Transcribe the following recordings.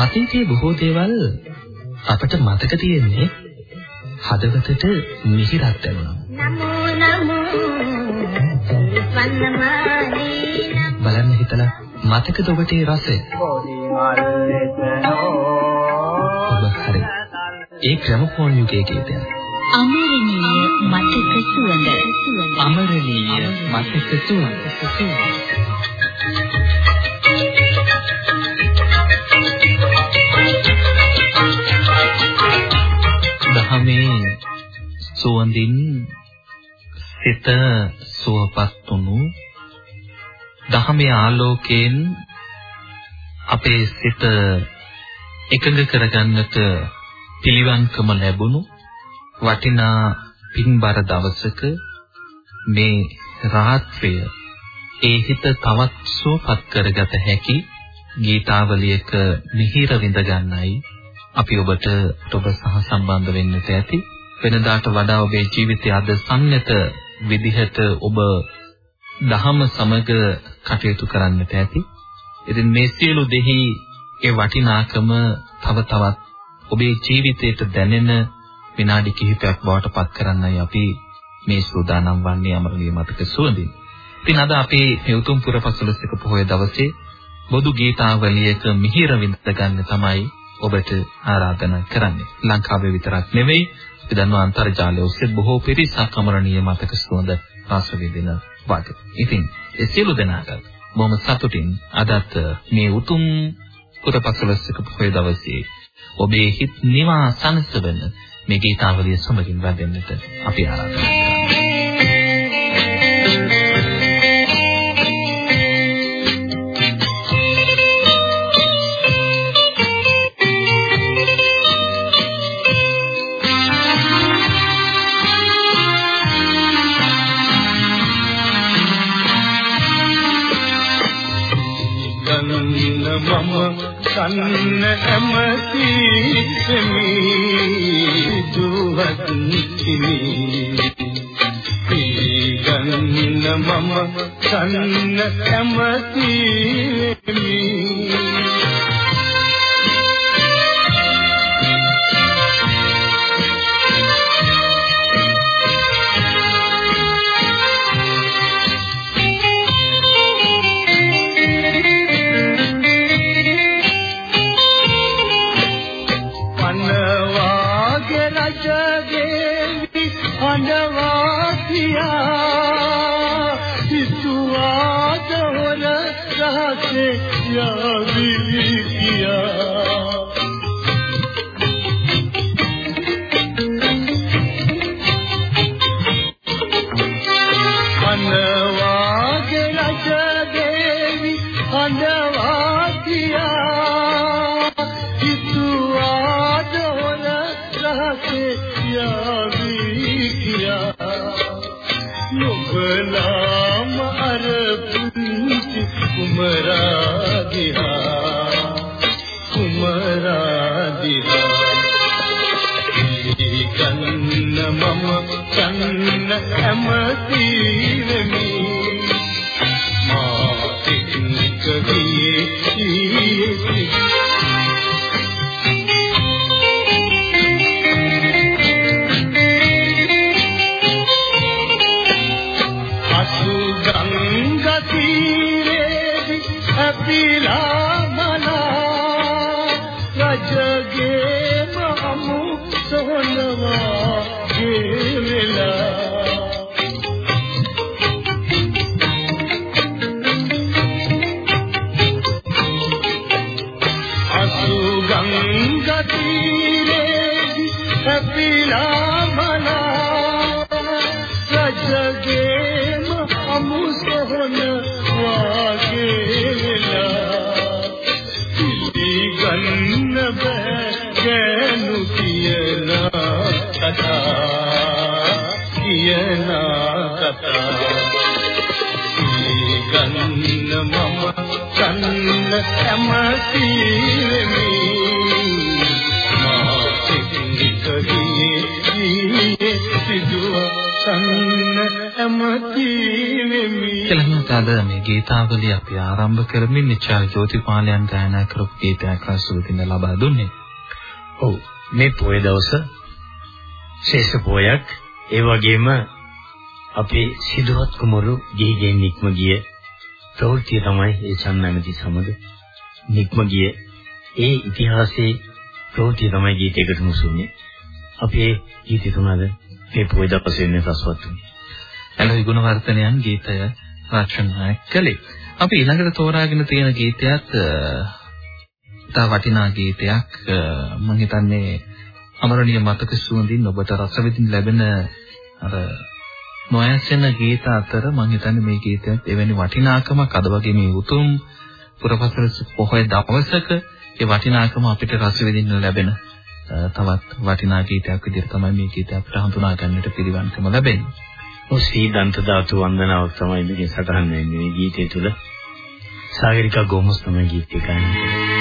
අතීතයේ බොහෝ දේවල් අපට මතක තියෙන්නේ හදවතට මිහිරක් දැනුණා. නමෝ නමෝ බලන්න හිතලා මතකද ඔබට ඒ රසය? ඔබ හරි. ඒ ග්‍රැමෆෝන් යුගයේ ගීතයක්. අමරණීය මතක සුවඳ අමරණීය මතක සුවඳ සුවඳින් සිත සුවපත් වුණු දහමේ ආලෝකයෙන් අපේ සිත එකඟ කරගන්නට පිළිවන්කම ලැබුණු වටිනා පින්බර දවසක මේ රාත්‍රිය ඒ හිත තවත් සුවපත් කරගත හැකි ගීතාවලියක මිහිර විඳ ගන්නයි අපි ඔබට ඔබ සහ සම්බන්ධ වෙන්නට ඇති. වෙනදාට වඩා ඔබේ ජීවිතය අද සංයත විදිහට ඔබ දහම සමග කටයුතු කරන්නට ඇති. ඉතින් මේ සියලු දෙහි ඒ වටිනාකම තව තවත් ඔබේ ජීවිතයට දැනෙන විනාඩි කිහිපයක් බවට පත් කරන්නයි අපි මේ සූදානම් වන්නේ අමරණීය මතක සුවඳින්. ඉතින් අද අපේ මේ උතුම් පුරපසළොස්වක පොහොය දවසේ බොදු ගීතාවලියක මිහිර විඳ ගන්න තමයි ඔබට ආරාධනා කරන්නේ. ලංකාවේ විතරක් නෙවෙයි අපි දන්නවා අන්තර්ජාලය ඔස්සේ බොහෝ පිරිසක් අමරණීය මතක සුවඳ රස විඳින වගේ. ඉතින් ඒ සියලු දෙනාට බොහොම සතුටින් අදත් මේ උතුම් පුරපසළොස්වක පොහොය දවසේ ඔබේ හිත් නිවා සනසවන මේ ගීතාවලිය සමගින් වැදෙන්නට අපි ආරාධනා කරනවා. මම කන්න ඇමති වෙමි දුවත් කිමි. ගන්න මම කන්න ඇමති නුඹලාම අර පුංචි කුමරා දිහා කුමරා දිහා කන්න මම කන්න හැමතිම කතා කියන කතා. ගන්න මම ගන්න කැමති වෙමි. මා සිතින් කදී සිදුවන්න කැමති වෙමි කෙලනතාද මේ ගීතාවලිය අපි ආරම්භ කරමින් නිචා ජෝතිපාලයන් ගායනා කරපු ගීතයක් රසවිඳින්න ලබා දුන්නේ. ඔව් මේ පොයේ දවසේ ශේෂ පොයක් ඒ වගේම අපේ සිදුවත් කුමරු ගිහිගෙන් නික්ම ගිය ප්‍රවෘත්තිය තමයි ඒ චන්නමති සමග නික්ම ගිය ඒ ඉතිහාසයේ ප්‍රවෘත්තිය තමයි ගීතයකට මුසුන්නේ. අපේ ගීතය තුනද මේ පොය දවසේ වෙන රසවත් උනේ. ඇලවි ගුණවර්ධනයන් ගීතය රචනා කළේ. අපි ඊළඟට තෝරාගෙන තියෙන ගීතයත් තා වටිනා ගීතයක් මම හිතන්නේ අමරණීය මතක සුවඳින් ඔබට රස විඳින්න ලැබෙන අර නොයැසෙන ගීත අතර මම හිතන්නේ මේ ගීතයත් එවැනි වටිනාකමක් අද වගේ මේ උතුම් පුරපසල පොහොය දවසක ඒ වටිනාකම අපිට රස විඳින්න ලැබෙන තවත් වටිනා ගීතයක් විදිහට තමයි මේ ගීතය අපිට හඳුනා ගන්නට පිළිවන්කම ලැබෙන්නේ. ඔය ශ්‍රී දන්ත ධාතු වන්දනාව තමයි මේකේ සටහන් වෙන්නේ මේ ගීතය තුල. සාගරිකා ගෝමස් තමයි ගීතය ගායනා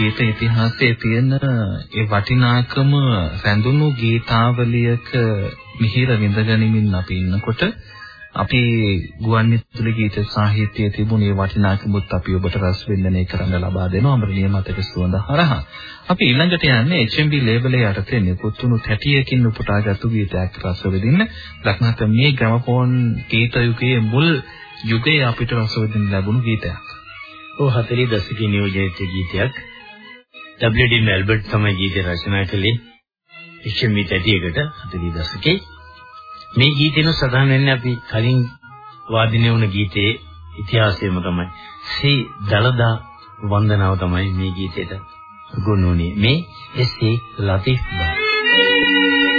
ගීත ඉතිහාසයේ තියෙන ඒ වටිනාකම රැඳුණු ගීතාවලියක මිහිර විඳගනිමින් අපි ඉන්නකොට අපි ගුවන්විදුලි ගීත සාහිත්‍යයේ තිබුණේ වටිනාකමුත් අපි ඔබට රස වින්දනය කරන්න ලබා දෙනවා අමරණීය මතක සුවඳ හරහා. අපි ඊළඟට යන්නේ HMB ලේබලේ යටතේ නිකුත්ුණු තැටියකින් උපුටාගත්තු ගීතයක් රස විඳින්න. ලක්නත මේ ග්‍රැමෆෝන් ගීත යුගයේ මුල් යුගයේ අපිට රස විඳින්න ලැබුණු ගීතයක්. ඔව් 40 දශකයේ නියෝජිත ගීතයක්. W.D. මෙල්බර්ට් තමයි ගීතය රචනා කළේ. HMB තැටියකට 40 දශකයේ මේ ගීතේන සඳහන් වෙන්නේ අපි කලින් වාදිනය වුණ ගීතයේ ඉතිහාසයම තමයි. ශ්‍රී දලදා වන්දනාව තමයි මේ ගීතේට ගොනුනේ. මේ එස්.ඒ. ලතිෆ් බා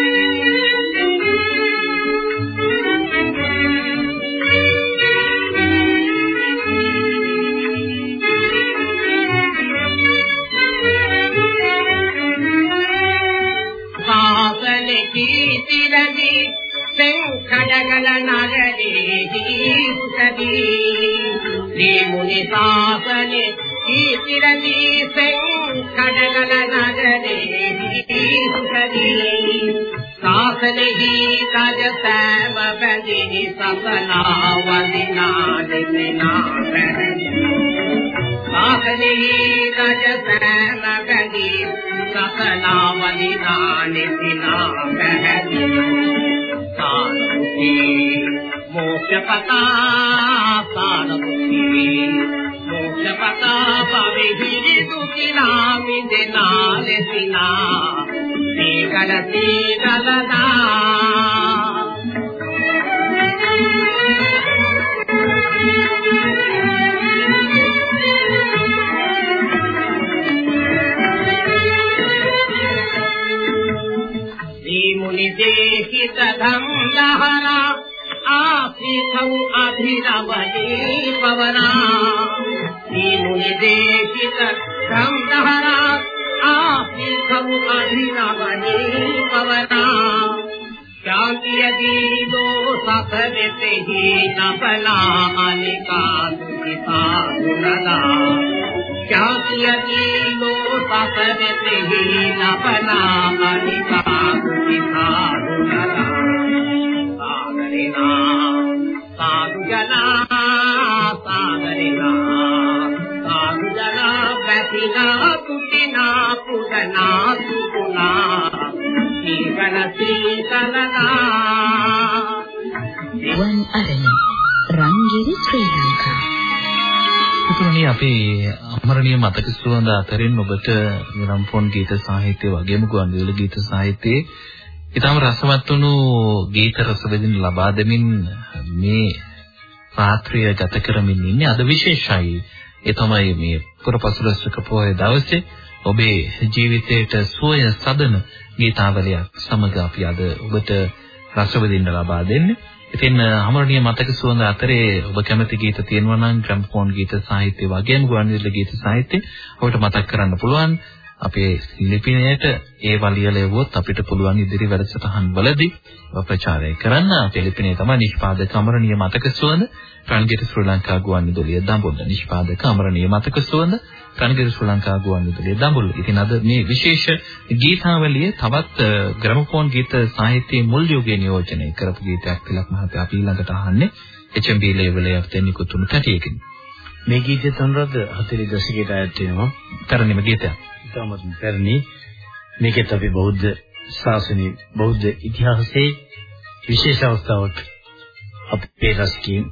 මුනි සාසනේ ඊතිරදී සෙන් කඩගල නගරේ සුඛදී සාසනෙහි තජ සෑම බැඳි සසනා වදිනා දෙමිනා සාසනෙහි තජ සෑම බැඳි සසනා වදිනා දෙමිනා පැහැදිලි. සාසනේ මෝක්ෂ පතා සානමුක්ති මෝක්ෂ සපතා පවෙහි දුකිනා විදෙනා ලෙසිනා. සීකල සීකලනා දේහිත ධම්මහරා ආසිතౌ අධිරවදී පවනා සීමුනි දේහිත ධම්මහරා ආසිතౌ අධිරවදී පවනා ශාන්තිය දීලෝ සතරෙතෙහි නබලා අනිකා සුඛිතා ගුණලා ශාන්තිය දීලෝ සතරෙතෙහි නබලා අනිකා සුඛිතා ගුණලා සාගරිනා සාදු ජනා සාගරිනා සාදු ජනා පැතිනා තුතිනා පුදනා සුකුණා සීකල සීකලනා වන් අරණ රංගිරි ශ්‍රී ලංකා. පුතුණනි අපේ අමරණීය මතක සුවඳ අතරින් ඔබට නිරම්පොන් ගීත සාහිත්‍ය වගේම ගුවන්විදුලි ගීත සාහිත්‍යයේ ඊටම රසවත් වුණු ගීත රස විඳින ලබා දෙමින් මේ රාත්‍රිය ගත කරමින් ඉන්නේ අද විශේෂයි ඒ තමයි මේ පුරපසළොස්වක පොහොය දවසේ ඔබේ ජීවිතයට සුවය සදන ගීතාවලියක් සමග අපි අද ඔබට රස විඳින්න ලබා දෙන්නේ. ඉතින් අමරණීය මතක සුවඳ අතරේ ඔබ කැමති ගීත තියෙනවා නම් ග්‍රැම්ෆෝන් ගීත සාහිත්‍ය වගේම ගුවන්විදුලි ගීත සාහිත්‍ය ඔබට මතක් කරන්න පුළුවන්. අපේ ලිපිණයට ඒවා ලියලා එවුවොත් අපිට පුළුවන් ඉදිරි වැඩසටහන් වලදී ප්‍රචාරය කරන්න. අපේ ලිපිණය තමයි නිෂ්පාදක අමරණීය මතක සුවඳ රන්ගිර ශ්‍රී ලංකා ගුවන්විදුලිය දඹුල්ල. නිෂ්පාදක අමරණීය මතක සුවඳ රන්ගිර ශ්‍රී ලංකා ගුවන්විදුලිය දඹුල්ල. ඉතින් අද මේ විශේෂ ගීතාවලිය තවත් ග්‍රැමෆෝන් ගීත සාහිත්‍යයේ මුල් යුගයේ නියෝජනය කරපු ගීතයක් තිලක් මහත්තයා අපි ඊළඟට අහන්නේ HMB ලේවලේ අපතේ නිකුත්ුණු කැටියකින්. මේ ගීතය තනරද 40 දශකයට අයත් වෙනවා. තරණෙම ගීතයක්. ඉතාමත් පැරණි මේකත් අපි බෞද්ධ ශාසනයේ බෞද්ධ ඉතිහාසයේ විශේෂ අවස්ථාවක් අපේ රසිකින්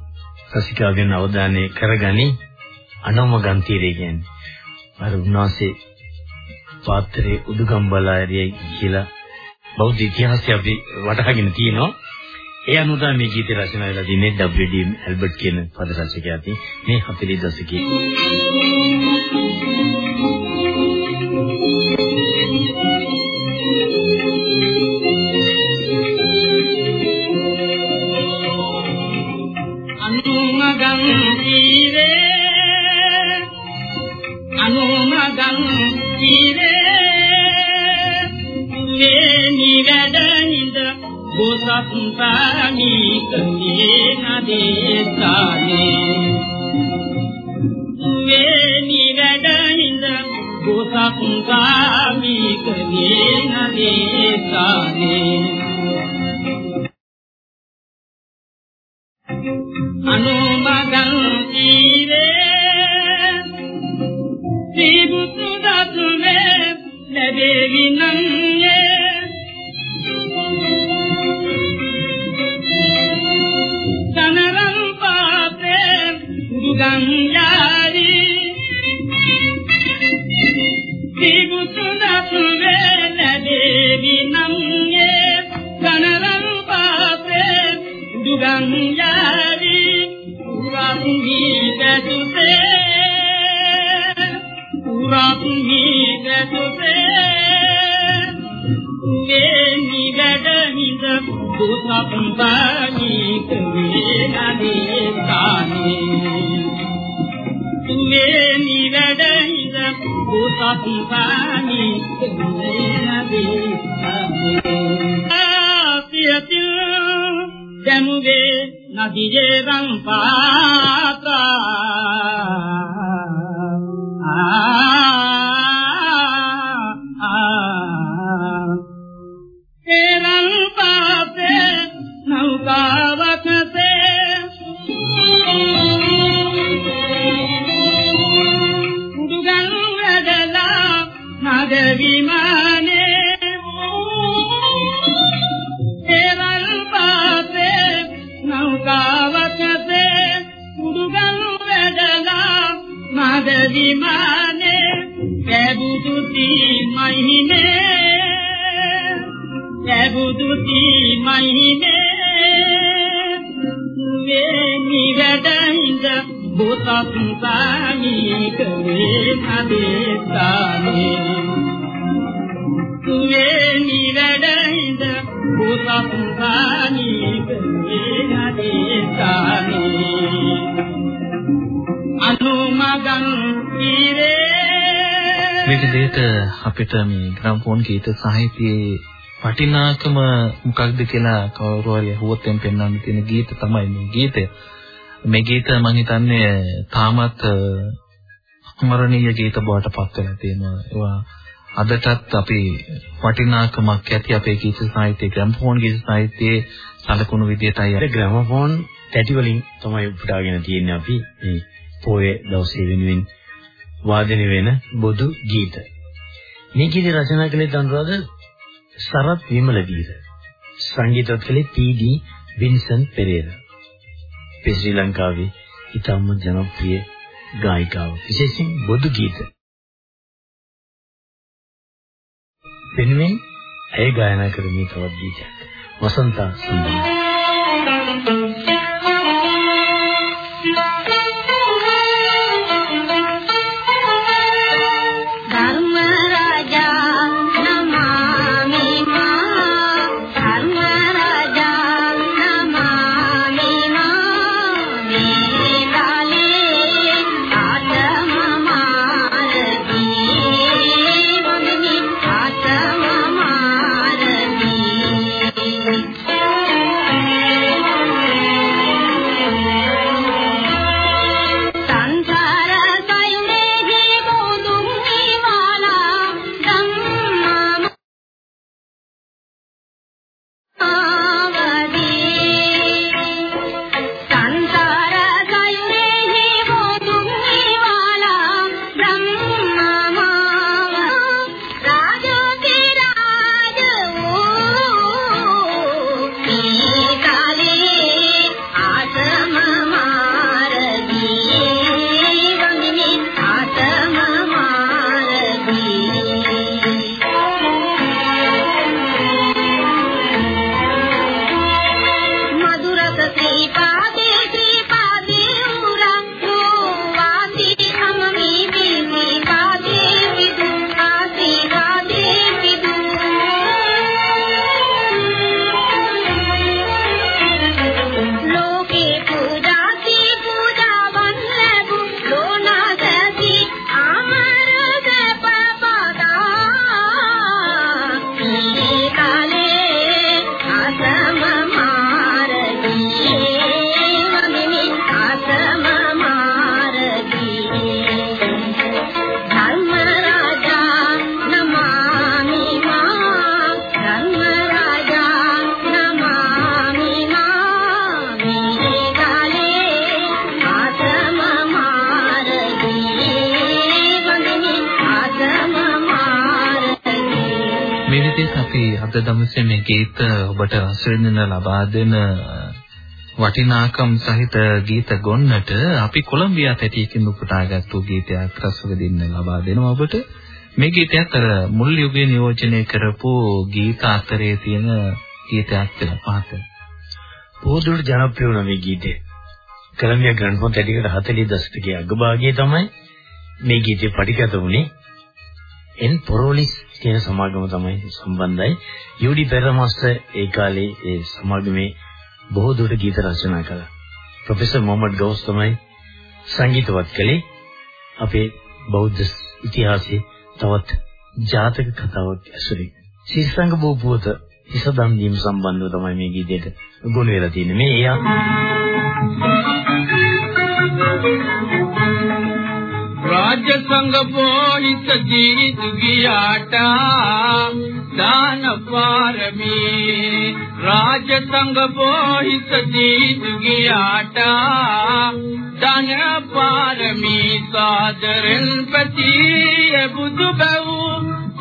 රසිකාවෙන් අවධානය කරගනි අනෝම ගන්තිරේ කියන්නේ අර උන්වහන්සේ පාත්‍රයේ උදුගම්බලා ඇරියයි කියලා බෞද්ධ ඉතිහාසය අපි වටහාගෙන තියෙනවා. ඒ අනුව තමයි මේ ගීතය රචනා වෙලා තින්නේ WD ඇල්බර්ට් කියන පද රචකයා මේ 40 දශකයේ සත්තානි කන්නේ නදේ සානේ වේනි වැඩින්ද ගෝසක් ගාමි දුගංගාරි උරාපුහි බැතුසේ උරාපුහි බැතුසේ වේනි වැඩහිඳ දුසප්පානි කවේ නදී කානේ මේ නිවැරදිද උසස් පානි නදී ආපියතු දමුවේ නදියේ රං පාතා එරං පාතේ නෞකාවකසේ. විමානේ විමානේ පැබුදු තී මහිනේ පැබුදු තී මහිනේ වේ නිවැඩින්ද බොතත් සානී කවේ නදේතානේ වේ නිවැඩින්ද බොතත් සානී විදිහට අපිට මේ ග්‍රැම්ෆෝන් ගීත සාහිත්‍යයේ වටිනාකම මොකක්ද කියලා කවුරු හරි අහුවොත් එම් පෙන්වන්න තියෙන ගීත තමයි මේ ගීතය. මේ ගීත මම හිතන්නේ තාමත් අමරණීය ගීත බවට පත් වෙලා තියෙනවා. ඒවා අදටත් අපි වටිනාකමක් ඇති අපේ ගීත සාහිත්‍යයේ ග්‍රැම්ෆෝන් ගීත සාහිත්‍යයේ සලකුණු විදියටයි අර ග්‍රැමෆෝන් තැටි වලින් තමයි උපුටාගෙන තියෙන්නේ අපි මේ පොයේ දවසේ වෙනුවෙන් වාදනය වෙන බොදු ගීත. මේ ගීත රචනා කළේ අනුරාධ සරත් විමල වීර. සංගීතවත් කළේ පී.ඩී. වින්සන් පෙරේරා. මේ ශ්‍රී ලංකාවේ ඉතාම ජනප්‍රිය ගායිකාව. විශේෂයෙන් බොදු ගීත. වෙනුවෙන් ඇය ගායනා කරමින් තවත් ගීතයක්. වසන්තා සම්බන්ධ මේ විදිහට අපි අද දවසේ මේ ගීත ඔබට රස විඳින්න ලබා දෙන වටිනාකම් සහිත ගීත ගොන්නට අපි කොලොම්බියා තැටියකින් උපුටාගත්තු ගීතයක් රස විඳින්න ලබා දෙනවා ඔබට මේ ගීතයත් අර මුල් යුගයේ නියෝජනය කරපු ගීත අතරේ තියෙන ගීතයක් කියලා පහත. පොදුට ජනප්‍රිය වුණ මේ ගීතය. කොලොම්බියා ග්‍රැන්ඩ්ෆෝන් තැටිකට 40 දශකයේ අගභාගයේ තමයි මේ ගීතය පටිගත වුණේ. එන් පොරොලිස් කියන සමාගම තමයි සම්බන්ධයි. යූඩි පෙරමාස්ටර් ඒ කාලේ ඒ සමාගමේ බොහෝ දුරට ගීත රචනා කළා. ප්‍රොෆෙසර් මොහමඩ් ගෞස් තමයි සංගීතවත් කළේ. අපේ බෞද්ධ ඉතිහාසයේ තවත් ජාතක කතාවක් ඇසුරින්. ශීර්ෂංග බෝපුවත ඉසදම් දීම සම්බන්ධව තමයි මේ ගීතයට ගොනු වෙලා තියෙන්නේ. මේ එයා රාජ්‍ය සංඝ පොලිස ජීවිත ගියාට දාන පාරමී. රාජ්‍ය සංඝ පොලිස ජීවිත ගියාට දාන පාරමී. සාදරෙන් පතිය බුදු බැව්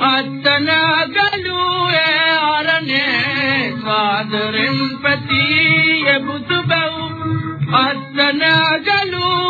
අත්තන ගලුවේ අරනේ සාදරෙන් පතිය බුදු බැව් අත්තන ගලුවේ අරනේ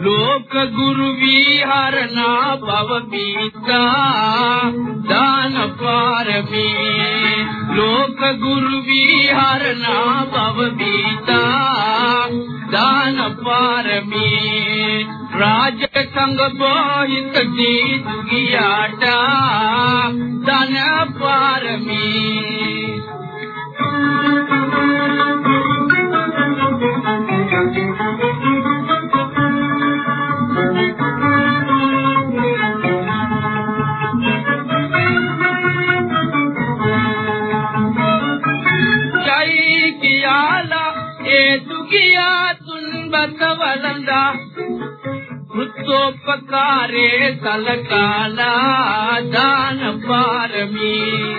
ලෝක ගුරු විහරණා භව බීතා දාන පාරමී. ලෝක ගුරු විහරණා භව බීතා දාන පාරමී. රාජ සංඝ බෝහිත ජීතු ගියාට. දාන පාරමී. ජයි ඒ දුකියා තුන් බත වළඳා. කෘතෝපකාරේ සලකාලා දාන පාරමී.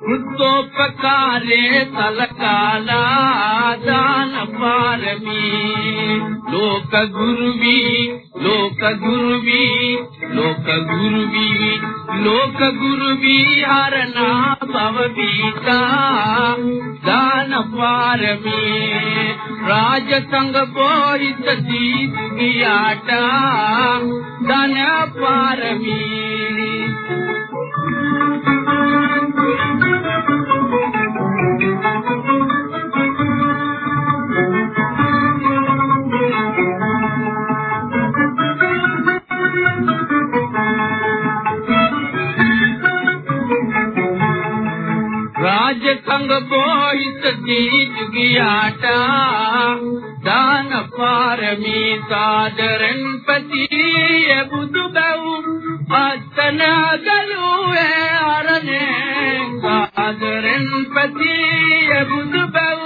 කෘතෝපකාරේ සලකාලා දාන පාරමී. ලෝක ගුරු වී ලෝක ගුරු වී ලෝක ගුරු වී ලෝක ගුරු විහරණා භව බීතා දාන පාරමී රාජ සංඝ බෝහිත දීතු ගියාට දාන පාරමී. රාජ සංඝ බෝහිත දීතු ගියාට දාන පාරමී සාදරෙන් පතිය බුදු බැව් අත්තන ගලුවේ අරනේ සාදරෙන් පතිය බුදු බැව්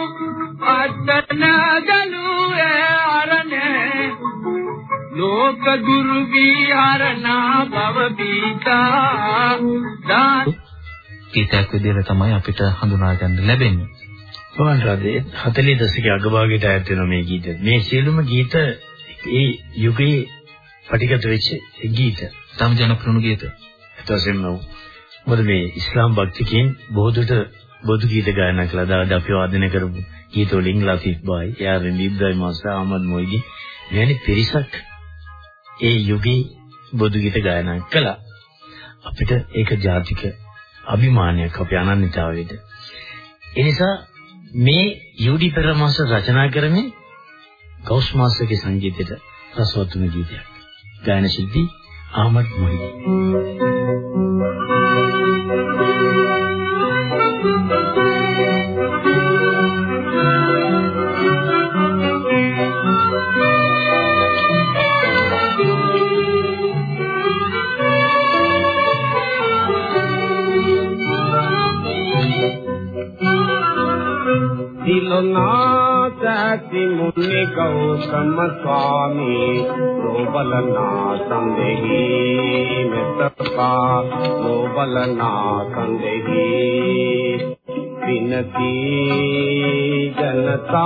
අත්තන ගලුවේ අරනේ ලෝක ගුරු විහරණා භව බීතා දාන ගීතයක් විදිහට තමයි අපිට හඳුනා ගන්න ලැබෙන්නේ. සෝවන් රාජේ 40 දශකයේ අගභාගයට ඈත් වෙන මේ ගීත. මේ සියලුම ගීත ඒ යුගයේ පටිගත වෙච්ච ගීත. තම ජනප්‍රිය ගීත. එතකොටම මොකද මේ ඉස්ලාම් භක්තිකයන් බොහෝ දුරට බොදු ගීත ගායනා කළා. අද අපි වාදනය කරපු ගීත වලින් ලතිෆ් බයි, යාරින් ඉබ්‍රාහිම් මාස්ටර්, අහමද් මොයිදි මෙවැනි පිරිසක් ඒ යුගයේ බොදු ගීත ගායනා කළා. අපිට ඒක ජාතික අභිමානයක් අපේ අනන්‍යතාවයේද. ඒ නිසා මේ යූඩි පෙරමාස රචනා කරන්නේ ගෞස් මාස්ටර්ගේ සංගීතයට රසවත් වුණ ගීතයක්. ගායන ශිල්පී ආමඩ් මොහිදී. දිලනාසති මුනි ගෞතම ස්වාමී ලෝබලනා සංදෙහි මෙත්තපා ලෝබලනා සංදෙහි විනති ජනතා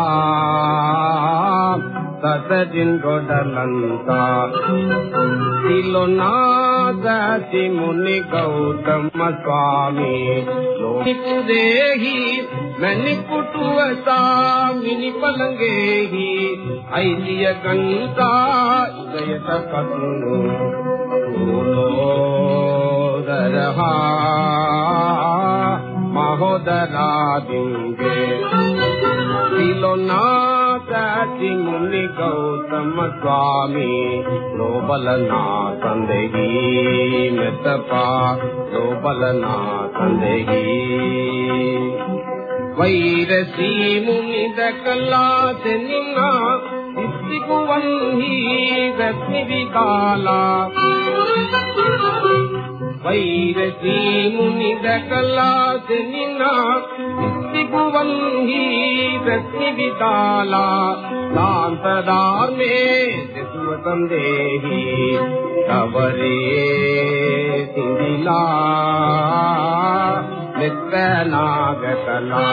සතදින් ගොඩලන්තා. තිලොනාදති මුනි ගෞතම ස්වාමී ලෝනිකු දේහි මැනිකුටුවසා මිනි පළඟේහි අයිතිය ගන්තා ඉදයට කතුණු සූලෝදරහා මහෝදරාදින්ගේ තිලොනාදති මුනි ගෞතම ස්වාමී ලෝබලනා සංදෙහි මෙතපා ලෝබලනා සංදෙහි වෛරසී මුනි දකලා දෙනිනා ඉස්තිකුවන්හි රත්නි විකාලා වෛරසී මුනි දකලා දෙනිනා ඉස්තිකුවන්හි රත්නි විකාලා දාන්ත ධර්මේ දෙසුව සන්දේහි කවරේ සිඳිලා මෙත්තනාගතලා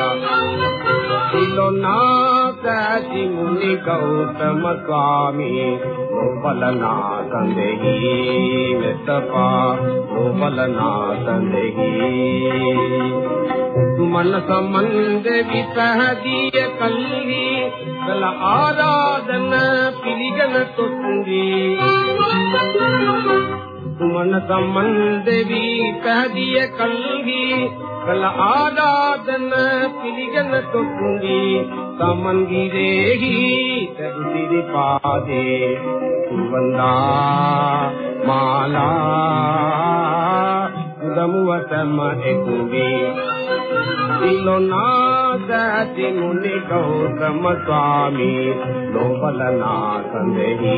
සිලොනාසති මුනි ගෞතම ස්වාමී ඕපලනා සඳෙහි මෙත්තපා ඕපලනා සඳෙහි තුම සමන සම්බන්ධ විපහදිය කල්හි කල ආරාධන පිළිගන තුන්දි සමන සම්බන්ධ විපහදිය කල්හි? කල ආරාධන පිළිගන තුන්දි සමන් ගිරේහි තරුසිරි පාදේ. සුවඳා මාලා දමුවතම එකුවේ. සිලොනාදති මුනි ගෞතම ස්වාමී. ලෝබලනා සඳෙහි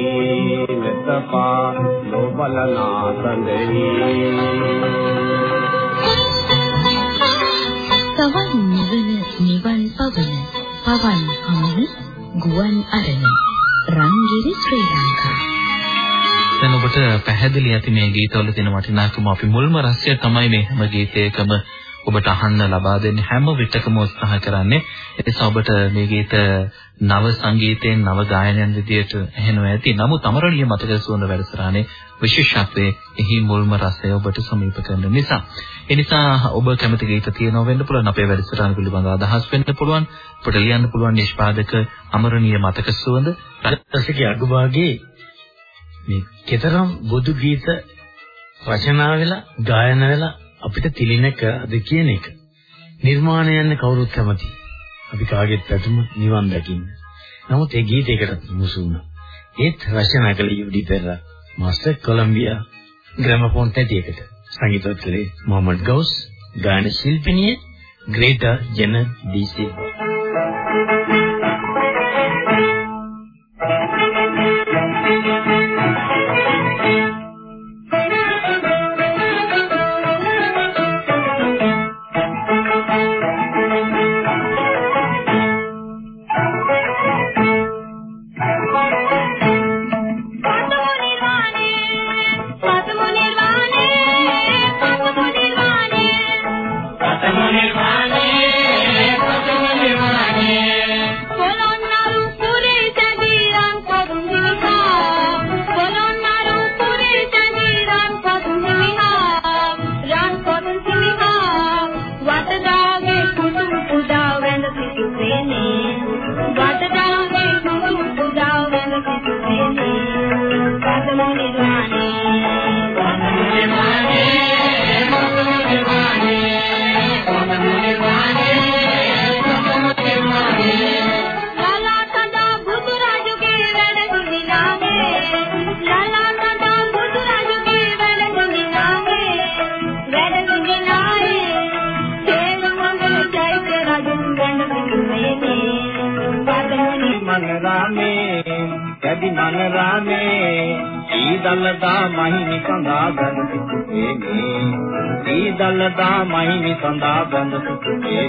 මෙතපා ලෝබලනා සඳෙහි සවන් නිවන නිවන් පවන පවන් හමන ගුවන් අරණ රන්ගිරි ශ්‍රී ලංකා. දැන් ඔබට පැහැදිලි ඇති මේ ගීතවල තියෙන වටිනාකම අපි මුල්ම රසය තමයි මේ හැම ගීතයකම ඔබට අහන්න ලබා දෙන්න හැම විටකම උත්සාහ කරන්නේ. ඒ නිසා ඔබට මේ ගීත නව සංගීතයෙන් නව ගායනයන් විදියට ඇහෙනවා ඇති. නමුත් අමරණීය මතක සුවඳ වැඩසටහනේ විශේෂත්වයේ එහි මුල්ම රසය ඔබට සමීප කරන නිසා. ඒ නිසා ඔබ කැමති ගීත තියෙනවා වෙන්න පුළුවන් අපේ වැඩසටහන පිළිබඳව අදහස් වෙන්න පුළුවන්. අපට ලියන්න පුළුවන් නිෂ්පාදක අමරණීය මතක සුවඳ. රසකේ අගභාගයේ මේ කතරම් බුදු ගීත රචනා වෙලා ගායන වෙලා අපිට තිලිනකද කියන එක නිර්මාණයන්න කවුරුත් කැමති. අපි කාගෙත් පැතුම නිවන් දකින්න. නමුත් ඒ ගීතයකට මුසු වුණා. ඒත් රචනා කළ යුඩි පෙරා මාස්ටර් කොලොම්බියා ග්‍රැමෆෝන් තැටියකට සංගීතවත් කළේ මොහමඩ් ගවුස් ගායන ශිල්පිනිය ග්‍රේටා ජෙන ඩීසී මහිනි සඳා ගඳ සිටුනේ ඊ දල්දා මහිනි සඳා ගඳ සිටුනේ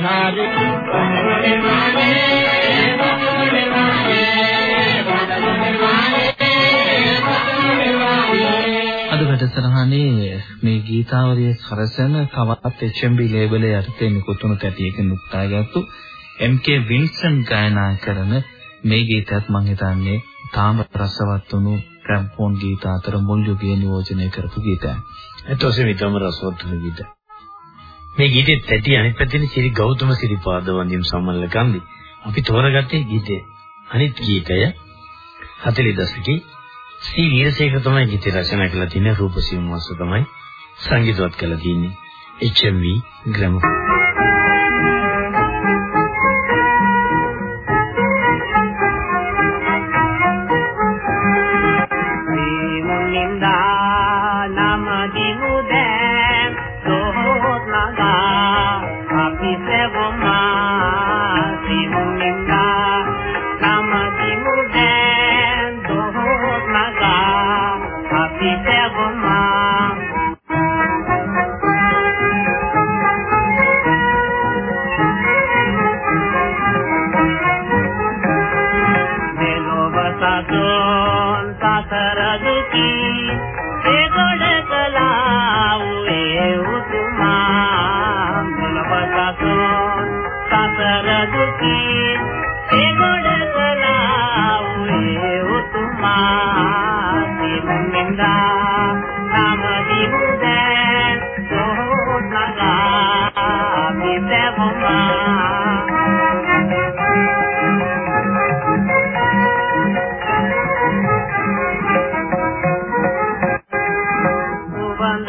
පතමු නිවානේ පතමු නිවානේ පතමු නිවානේ පතමු නිවානේ පතමු නිවානේ ගීතාවලිය සරසන තවත් HMB ලේබල් යටතේ නිකුත්ුණු තැටියකින් උත්සාහගත්තු MK වින්සන් ගායනා කරන මේ ගීතයත් මම හිතන්නේ තාම රසවත් වුණු ග්‍රැම්ෆෝන් ගීත අතර මුල් යුගයේ නියෝජනය කරපු ගීතයක්. ඒත් ඔසේ විතම රසවත් වුණු ගීත. මේ ගීතේ තැටි අනිත් පැත්තේ සිරි ගෞතම සිරිපාද වන්දිම් සම්මල්ල කන්දි. අපි තෝරගත්තේ ගීතේ අනිත් ගීතය 40 දශකයේ සී වීරසේකර තමයි ගීත රචනා කළා තියෙන රූපසීම මාස තමයි සංගීතවත් කළා තියෙන්නේ. HMV ග්‍රැමෆෝන්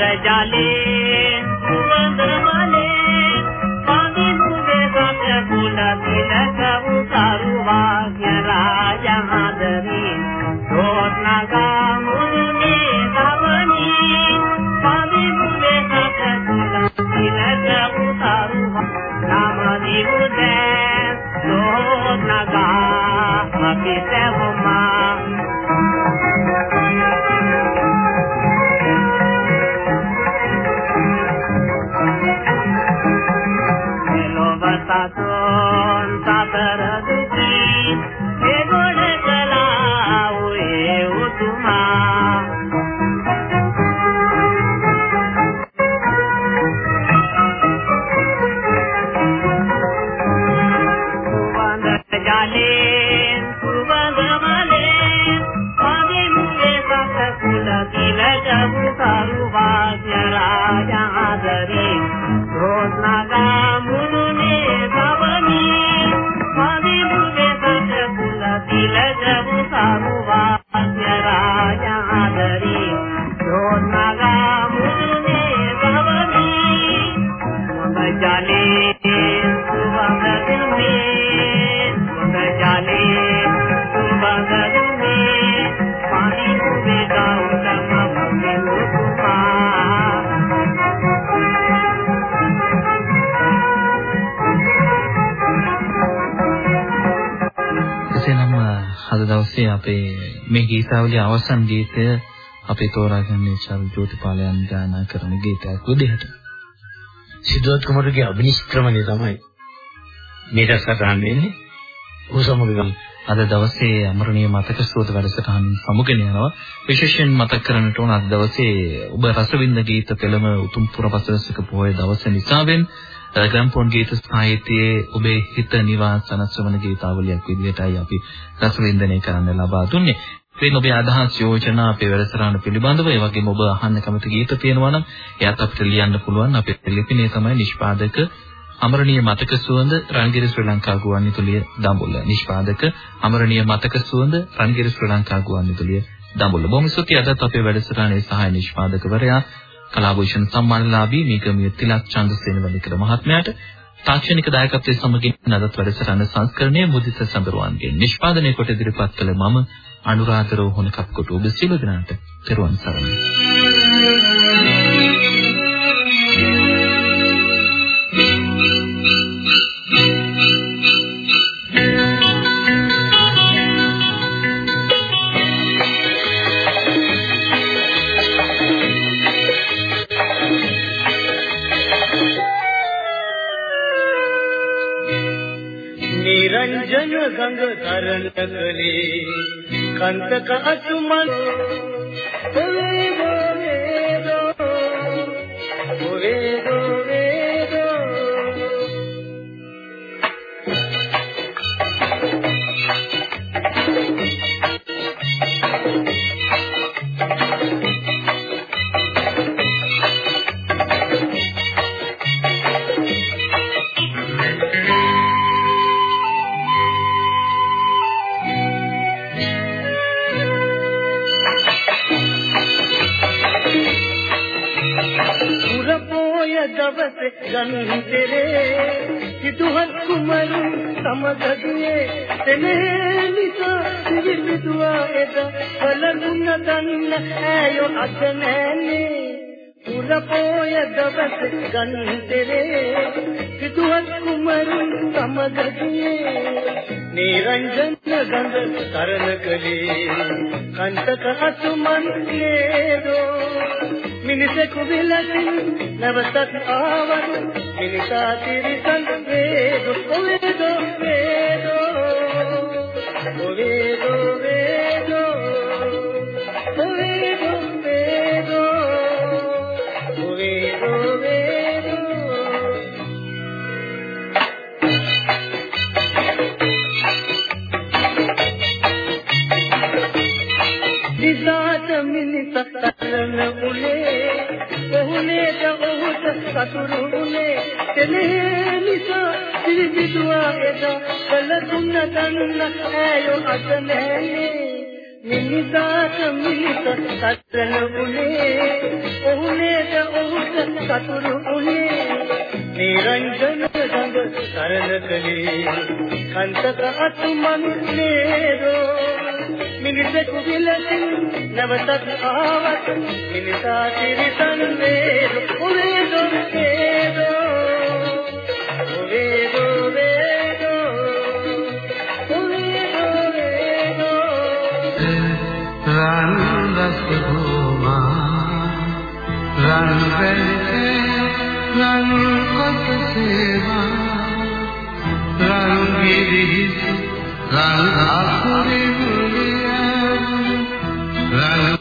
गजाले वंदनमाले स्वामी तुझे साध्या कुला तिलका उतारू वाग्य राजा हादरी रोज नागा मुनी धावनी स्वामी तुझे साध्या कुला तिलका उतारू नामनी उदय रोज नागा अभिषेक සිලදවු සරුවා දවසේ අපේ මේ ගීතාවලිය අවසන් ගීතය අපි තෝරාගන්නේ චල් ජෝතිපාලයන් ගායනා කරන ගීතයක් විදිහට. සිද්ධාර්ථ කුමාරගේ අභිනිෂ්ක්‍රමණය තමයි මේක සටහන් වෙන්නේ. ਉਹ සමග අද දවසේ අමරණීය මතක සුවඳ වැඩසටහන් සමුගෙන යනවා. විශේෂයෙන් මතක් කරන්නට ඕන අද දවසේ ඔබ රසවින්ද ගීත පෙළම උතුම් පුරපසලසක පොහොය දවස නිසාවෙන් ග්‍රැම්ෆෝන් ගීත සාහිත්‍යයේ ඔබේ හිත නිවාසන ශ්‍රවණ ගීතාවලියක් විදිහටයි අපි රසවින්දනය කරන්න ලබා දුන්නේ. ඉතින් ඔබේ අදහස් යෝජනා අපේ වැඩසටහන පිළිබඳව ඒ වගේම ඔබ අහන්න කැමති ගීත තියෙනවා නම් එයත් අපිට ලියන්න පුළුවන්. අපේ ලිපිනේ තමයි නිෂ්පාදක අමරණීය මතක සුවඳ රන්ගිර ශ්‍රී ලංකා ගුවන්විදුලිය දඹුල්ල. නිෂ්පාදක අමරණීය මතක සුවඳ රන්ගිර ශ්‍රී ලංකා ගුවන්විදුලිය දඹුල්ල. බොහොම ස්තුතියි අදත් අපේ වැඩසටහනේ සහාය නිෂ්පාදකවරයා කලාභූෂණ සම්මානලාභී මේකමිය තිලක් චන්දසේන වලිකර මහත්මයාට තාක්ෂණික දායකත්වයේ සමගින් අදත් වැඩසටහන සංස්කරණය මුදිත සඳරුවන්ගේ නිෂ්පාදනය කොට ඉදිරිපත් කළ මම අනුරාධ රෝහණ කප්කොට ඔබ සියලු දෙනාට පෙරවන් සරණයි. ගඟ තරණ කලේ කන්තක අසුමන් ඔවේ වේදෝ ಗಂಟೆರೇ ಕಿದುವತ್ ಕುಮರು ಸಮಗತಿಯೇ ನಿರಂಜನ ಗಂಧ ತರನ ಕಲೆ ಕಂಟಕ ಅಸು ಮಂತ್ರೇದೋ මිනිස කුවිලකින් නැවතත් ආවන් මිනිසා තිරිසන් වේදු ඔය සිරිදුවා එද කල තුන්න දන්න ඇයෝ අද නැනේ මිනිසාට මිනිස තරන උනේ ඔහුනේට ඔහුට සතුරු උනේ නිරංජන ගඟ තරන කලේ කන්තක අතුමන් නේරෝ මිනිසෙකු විලසින් නැවතත් ආවත් මිනිසා තිරිසන් වේදෝ වේදෝ රස භූමා රන් වෙලේ රන් කොට සේවා රන් ගිරිහිස රන් අකුරේ මුලිය රන්